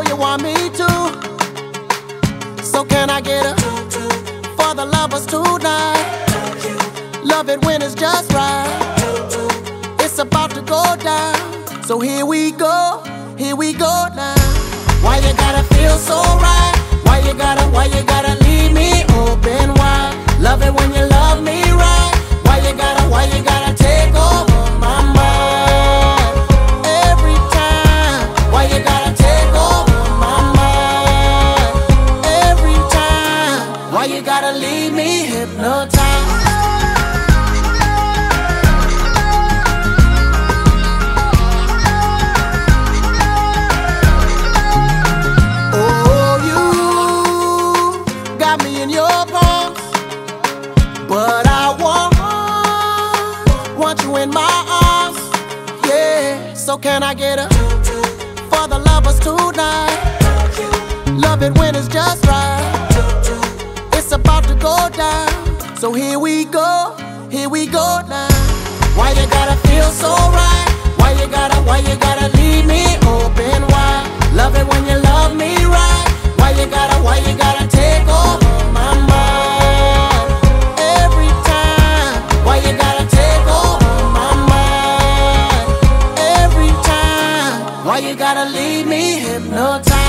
know you want me to. So can I get a for the lovers tonight? Love it when it's just right. It's about to go down. So here we go, here we go now. Why you gotta feel so right? Why you gotta, why you gotta? My arms. Yeah, so can I get a for the lovers tonight? Love it when it's just right. Down, so here we go, here we go now. Why you gotta feel so right? Why you gotta, why you gotta leave me open wide? Love it when you love me right. Why you gotta, why you gotta take over my mind? Every time, why you gotta take over my mind? Every time, why you gotta leave me hypnotized?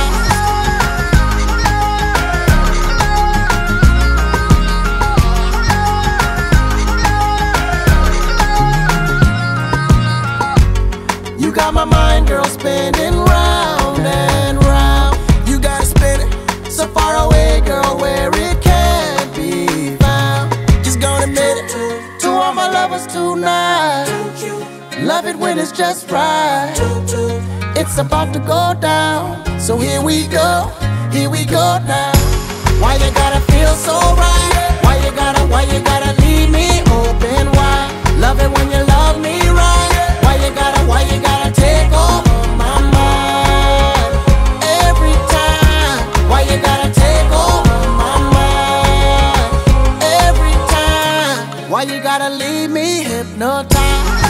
Got my mind, girl, spinning round and round. You gotta spin it so far away, girl, where it can't be found. Just gonna admit it to all my lovers tonight. Love it when it's just right. It's about to go down, so here we go, here we go now. Why you gotta feel so right. Why you gotta, why you gotta Why you gotta leave me hypnotized?